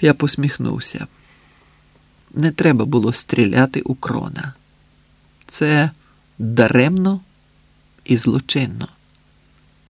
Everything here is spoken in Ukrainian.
Я посміхнувся. Не треба було стріляти у крона. Це даремно і злочинно.